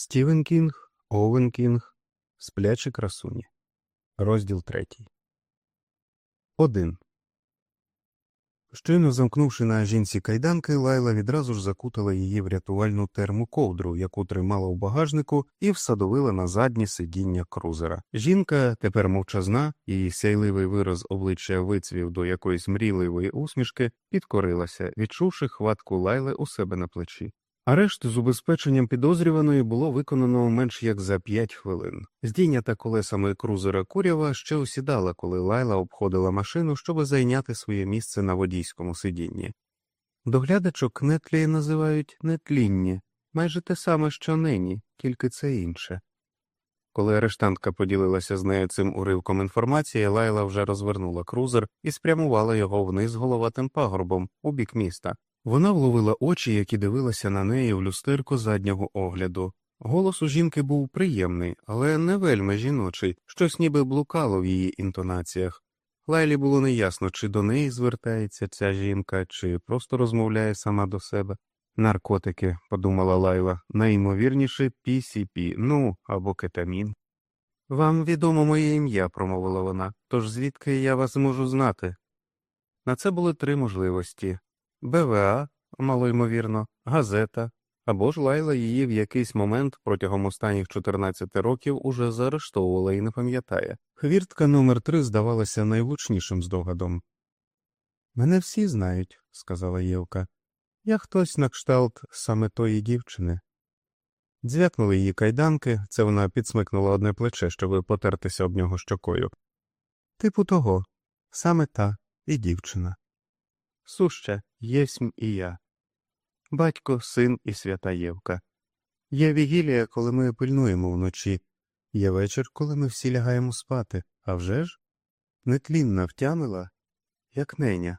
Стівен Кінг, Оуен Кінг, Сплячі красуні. Розділ третій. Один. Щойно замкнувши на жінці кайданки, Лайла відразу ж закутала її в рятувальну термоковдру, яку тримала у багажнику, і всадовила на заднє сидіння крузера. Жінка, тепер мовчазна, її сяйливий вираз обличчя вицвів до якоїсь мрійливої усмішки, підкорилася, відчувши хватку Лайли у себе на плечі. Арешт з убезпеченням підозрюваної було виконано менш як за п'ять хвилин. Здійнята колесами крузера курява ще осідала, коли Лайла обходила машину, щоб зайняти своє місце на водійському сидінні. Доглядачок нетлі називають нетлінні, майже те саме, що нині, тільки це інше. Коли арештантка поділилася з нею цим уривком інформації, Лайла вже розвернула крузер і спрямувала його вниз головатим пагорбом у бік міста. Вона вловила очі, які дивилися на неї в люстерку заднього огляду. Голос у жінки був приємний, але не вельми жіночий, щось ніби блукало в її інтонаціях. Лайлі було неясно, чи до неї звертається ця жінка, чи просто розмовляє сама до себе. Наркотики, подумала Лайла, найімовірніше PCP, ну або кетамін. Вам відомо моє ім'я, промовила вона, тож звідки я вас можу знати? На це були три можливості БВА, малоймовірно, газета, або ж Лайла її в якийсь момент протягом останніх 14 років уже заарештовувала і не пам'ятає. Хвіртка номер три здавалася найвучнішим здогадом. Мене всі знають, сказала Євка. Я хтось на кшталт саме тої дівчини. Дзвякнули її кайданки, це вона підсмикнула одне плече, щоб потертися об нього щокою. Типу того, саме та і дівчина. Суща, єсмь і я. Батько, син і свята Євка. Є вігілія, коли ми пильнуємо вночі, є вечір, коли ми всі лягаємо спати, а вже ж? Нетлінна втямила, як неня.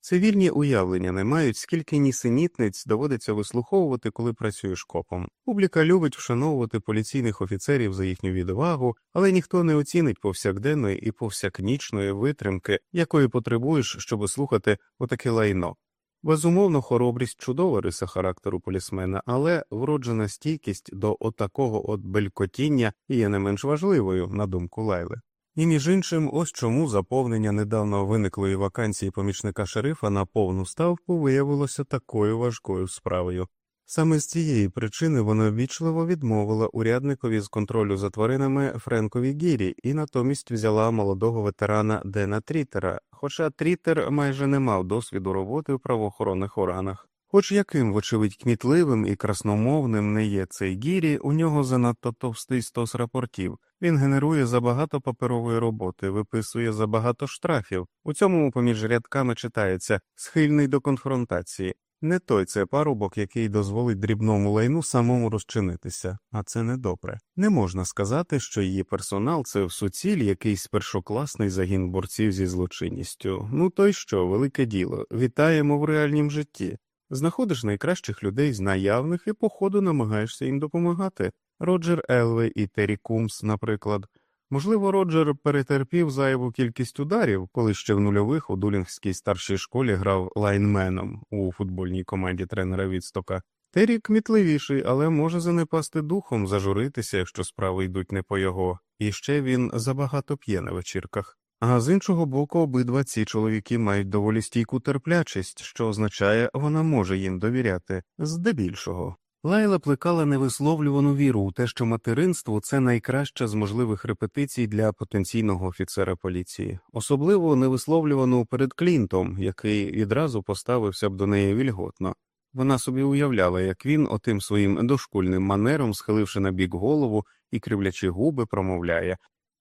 Цивільні уявлення не мають, скільки нісенітниць доводиться вислуховувати, коли працюєш копом. Публіка любить вшановувати поліційних офіцерів за їхню відвагу, але ніхто не оцінить повсякденної і повсякнічної витримки, якої потребуєш, щоб слухати отаке лайно. Безумовно, хоробрість чудова риса характеру полісмена, але вроджена стійкість до отакого от белькотіння є не менш важливою, на думку Лайли. І між іншим, ось чому заповнення недавно виниклої вакансії помічника шерифа на повну ставку виявилося такою важкою справою. Саме з цієї причини вона ввічливо відмовила урядникові з контролю за тваринами Френкові Гірі і натомість взяла молодого ветерана Дена Трітера, хоча Трітер майже не мав досвіду роботи в правоохоронних органах. Хоч яким, вочевидь, кмітливим і красномовним не є цей гірі, у нього занадто товстий стос рапортів. Він генерує забагато паперової роботи, виписує забагато штрафів. У цьому поміж рядками читається схильний до конфронтації. Не той це парубок, який дозволить дрібному лайну самому розчинитися, а це недобре. Не можна сказати, що її персонал це в суціль якийсь першокласний загін борців зі злочинністю. Ну то й що, велике діло, вітаємо в реальнім житті. Знаходиш найкращих людей з наявних і по ходу намагаєшся їм допомагати. Роджер Елвей і Террі Кумс, наприклад. Можливо, Роджер перетерпів зайву кількість ударів, коли ще в нульових у Дулінгській старшій школі грав лайнменом у футбольній команді тренера Відстока. Террі кмітливіший, але може занепасти духом, зажуритися, якщо справи йдуть не по його, і ще він забагато п'є на вечірках. А з іншого боку, обидва ці чоловіки мають доволі стійку терплячість, що означає, вона може їм довіряти, здебільшого. Лайла плекала невисловлювану віру у те, що материнство це найкраща з можливих репетицій для потенційного офіцера поліції, особливо невисловлювану перед Клінтом, який відразу поставився б до неї вільготно. Вона собі уявляла, як він, отим своїм дошкульним манером, схиливши на бік голову і кривлячи губи, промовляє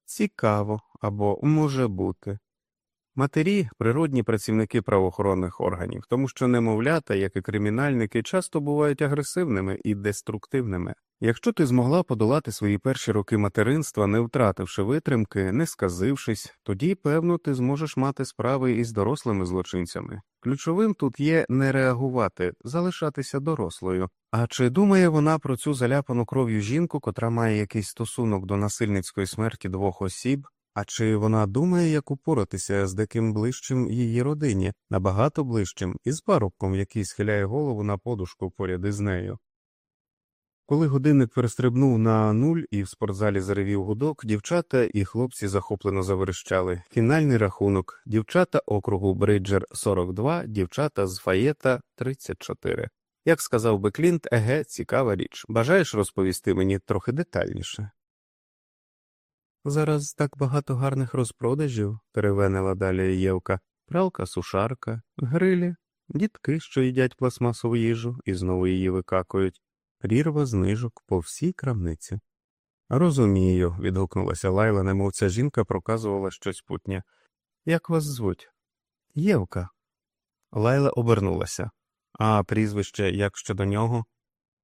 Цікаво або може бути. Матері природні працівники правоохоронних органів, тому що немовлята, як і кримінальники, часто бувають агресивними і деструктивними. Якщо ти змогла подолати свої перші роки материнства, не втративши витримки, не сказившись, тоді, певно, ти зможеш мати справи із дорослими злочинцями. Ключовим тут є не реагувати, залишатися дорослою. А чи думає вона про цю заляпану кров'ю жінку, котра має якийсь стосунок до насильницької смерті двох осіб? А чи вона думає, як упоратися з деким ближчим її родині, набагато ближчим, із парубком, який схиляє голову на подушку поряд із нею? Коли годинник перестрибнув на нуль і в спортзалі заревів гудок, дівчата і хлопці захоплено заверещали. Фінальний рахунок дівчата округу Бриджер 42, дівчата з Фаєта 34. Як сказав би Клінт, еге, цікава річ. Бажаєш розповісти мені трохи детальніше? Зараз так багато гарних розпродажів, перевенила далі Євка. Пралка, сушарка, грилі, дітки, що їдять пластмасову їжу і знову її викакують, рірва знижок по всій крамниці. Розумію, відгукнулася Лайла, немов ця жінка проказувала щось путнє. Як вас звуть? Євка. Лайла обернулася. А прізвище як щодо нього?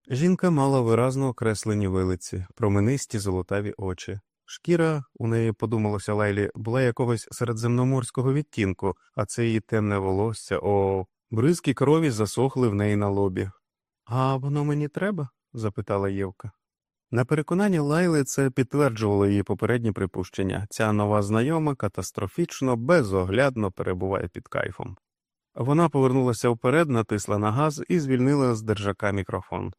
Жінка мала виразно окреслені вилиці, променисті золотаві очі. Шкіра, у неї подумалося Лайлі, була якогось середземноморського відтінку, а це її темне волосся, о, бризки крові засохли в неї на лобі. А воно мені треба? запитала Євка. На переконання Лайли це підтверджувало її попередні припущення. Ця нова знайома катастрофічно, безоглядно перебуває під кайфом. Вона повернулася вперед, натисла на газ і звільнила з держака мікрофон.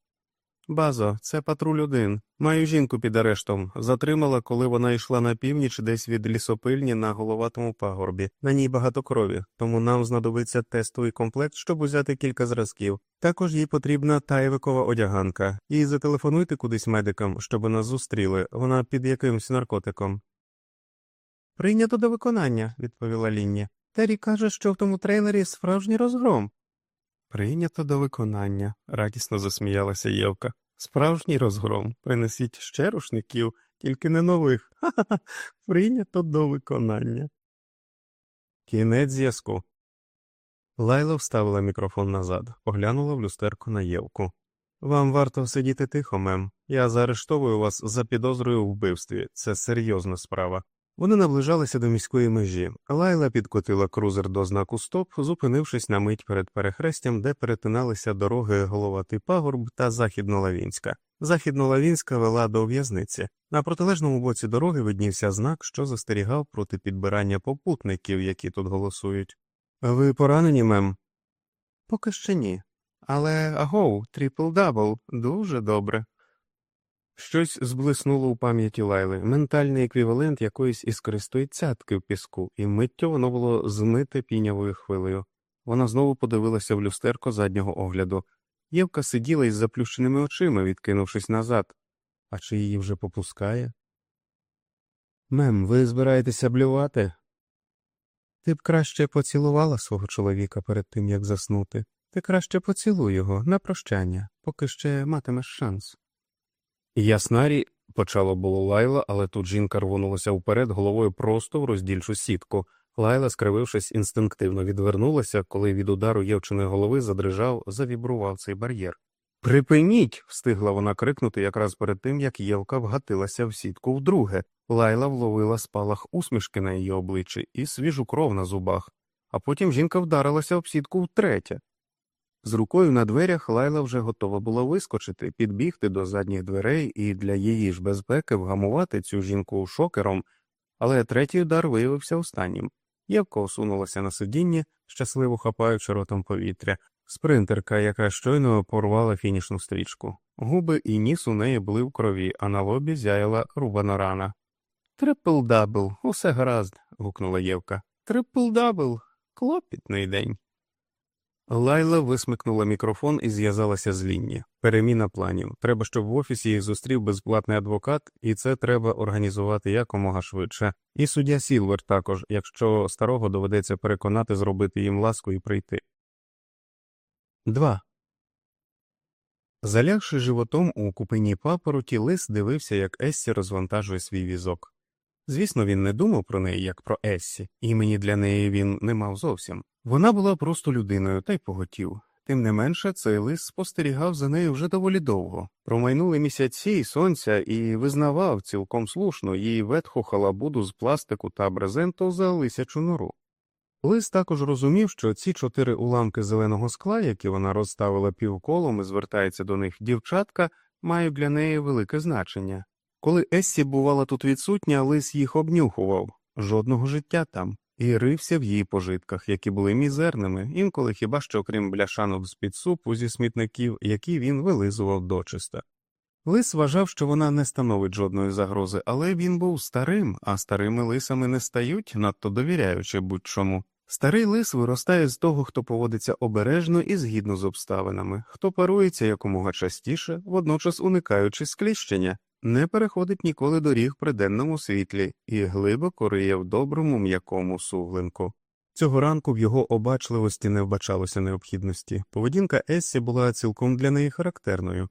Базо, це патруль один. Маю жінку під арештом. Затримала, коли вона йшла на північ десь від лісопильні на головатому пагорбі. На ній багато крові, тому нам знадобиться тестовий комплект, щоб узяти кілька зразків. Також їй потрібна таєвикова одяганка. І зателефонуйте кудись медикам, щоб нас зустріли. Вона під якимсь наркотиком. Прийнято до виконання, відповіла Лінні. Террі каже, що в тому трейлері справжній розгром. Прийнято до виконання, радісно засміялася Євка. Справжній розгром. Принесіть ще рушників, тільки не нових. Ха-ха. Прийнято до виконання. Кінець зв'язку. Лайла вставила мікрофон назад, поглянула в люстерку на Євку. Вам варто сидіти тихо, мем. Я заарештовую вас за підозрою у вбивстві. Це серйозна справа. Вони наближалися до міської межі. Лайла підкотила крузер до знаку стоп, зупинившись на мить перед перехрестям, де перетиналися дороги Головатий пагорб та Західнолавінська. Західнолавінська вела до в'язниці. На протилежному боці дороги виднівся знак, що застерігав проти підбирання попутників, які тут голосують. Ви поранені, мем? Поки ще ні. Але агоу, трипл-дабл, дуже добре. Щось зблиснуло у пам'яті Лайли, ментальний еквівалент якоїсь іскристої цятки в піску, і миттю воно було змите пінявою хвилею. Вона знову подивилася в люстерко заднього огляду. Євка сиділа із заплющеними очима, відкинувшись назад. А чи її вже попускає? Мем, ви збираєтеся блювати? Ти б краще поцілувала свого чоловіка перед тим, як заснути. Ти краще поцілуй його на прощання, поки ще матимеш шанс. Яснарі, почало було Лайла, але тут жінка рвонулася вперед головою просто в роздільчу сітку. Лайла, скривившись, інстинктивно відвернулася, коли від удару Євчиної голови задрижав, завібрував цей бар'єр. Припиніть. встигла вона крикнути якраз перед тим, як Євка вгатилася в сітку вдруге. Лайла вловила спалах усмішки на її обличчі і свіжу кров на зубах, а потім жінка вдарилася об сітку втретє. З рукою на дверях Лайла вже готова була вискочити, підбігти до задніх дверей і для її ж безпеки вгамувати цю жінку шокером, але третій удар виявився останнім. Євка осунулася на сидінні, щасливо хапаючи ротом повітря, спринтерка, яка щойно порвала фінішну стрічку. Губи і ніс у неї були в крові, а на лобі зяяла рубана рана. Трипл дабл, усе гаразд. гукнула Євка. Трипл дабл, клопітний день. Лайла висмикнула мікрофон і зв'язалася з Лінні. Переміна планів. Треба, щоб в офісі їх зустрів безплатний адвокат, і це треба організувати якомога швидше. І суддя Сілвер також, якщо старого доведеться переконати зробити їм ласку і прийти. 2. Залягши животом у купині папороті, лис дивився, як Ессі розвантажує свій візок. Звісно, він не думав про неї як про Ессі, імені для неї він не мав зовсім. Вона була просто людиною та й поготів. Тим не менше, цей лис спостерігав за нею вже доволі довго. Промайнули місяці й сонця і визнавав цілком слушно її ветху халабуду з пластику та брезенту за лисячу нору. Лис також розумів, що ці чотири уламки зеленого скла, які вона розставила півколом і звертається до них дівчатка, мають для неї велике значення. Коли Ессі бувала тут відсутня, лис їх обнюхував жодного життя там, і рився в її пожитках, які були мізерними, інколи хіба що крім бляшанок з під супу зі смітників, які він вилизував дочиста. Лис вважав, що вона не становить жодної загрози, але він був старим, а старими лисами не стають, надто довіряючи будь-чому. Старий лис виростає з того, хто поводиться обережно і згідно з обставинами, хто парується якомога частіше, водночас уникаючи скліщення, не переходить ніколи доріг при денному світлі і глибоко риє в доброму м'якому суглинку. Цього ранку в його обачливості не вбачалося необхідності. Поведінка Ессі була цілком для неї характерною.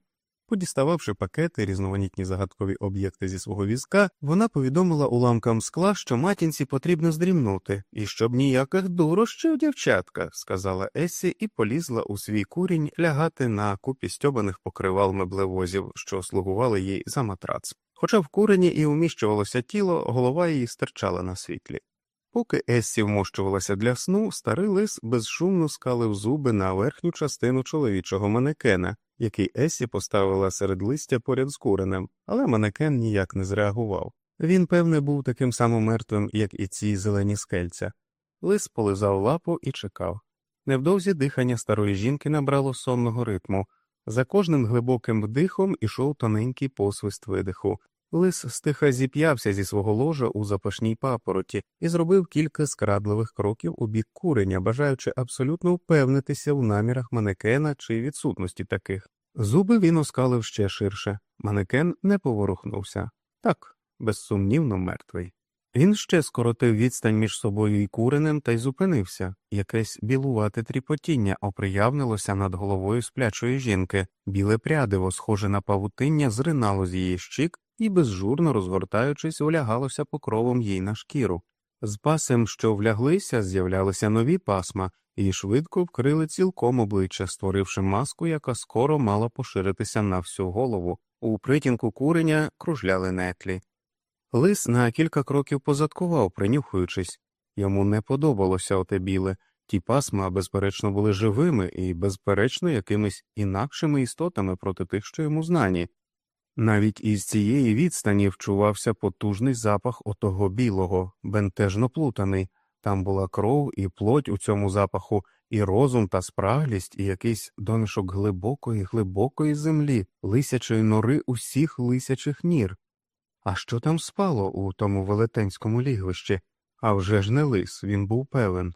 Подістававши пакети, різноманітні загадкові об'єкти зі свого візка, вона повідомила уламкам скла, що матінці потрібно здрімнути, і щоб ніяких дурощів, дівчатка, сказала Ессі і полізла у свій курінь лягати на купі стьобаних покривал меблевозів, що слугували їй за матрац. Хоча в курені і уміщувалося тіло, голова її стирчала на світлі. Поки Ессі вмощувалася для сну, старий лис безшумно скалив зуби на верхню частину чоловічого манекена, який Есі поставила серед листя поряд з куренем, але манекен ніяк не зреагував. Він, певне, був таким самим мертвим, як і ці зелені скельця. Лис полизав лапу і чекав. Невдовзі дихання старої жінки набрало сонного ритму. За кожним глибоким вдихом ішов тоненький посвист видиху. Лис стиха зіп'явся зі свого ложа у запашній папороті і зробив кілька скрадливих кроків у бік куреня, бажаючи абсолютно впевнитися в намірах манекена чи відсутності таких. Зуби він оскалив ще ширше. Манекен не поворухнувся. Так, безсумнівно мертвий. Він ще скоротив відстань між собою і куренем та й зупинився. Якесь білувате тріпотіння оприявнилося над головою сплячої жінки, біле прядиво, схоже на павутиння, зринало з її щік і, безжурно розгортаючись, влягалося покровом їй на шкіру. З пасем, що вляглися, з'являлися нові пасма і швидко вкрили цілком обличчя, створивши маску, яка скоро мала поширитися на всю голову. У притінку куреня кружляли нетлі. Лис на кілька кроків позадкував, принюхуючись. Йому не подобалося оте біле. Ті пасма, безперечно, були живими і, безперечно, якимись інакшими істотами проти тих, що йому знані. Навіть із цієї відстані вчувався потужний запах отого білого, бентежно плутаний. Там була кров і плоть у цьому запаху, і розум та спраглість, і якийсь домішок глибокої, глибокої землі, лисячої нори усіх лисячих нір. А що там спало у тому велетенському лігвищі? А вже ж не лис, він був певен.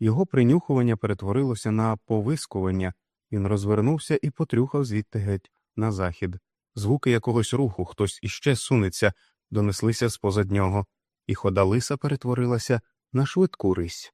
Його принюхування перетворилося на повискування, він розвернувся і потрюхав звідти геть на захід. Звуки якогось руху, хтось іще сунеться, донеслися з позад нього, і хода лиса перетворилася на швидку рись.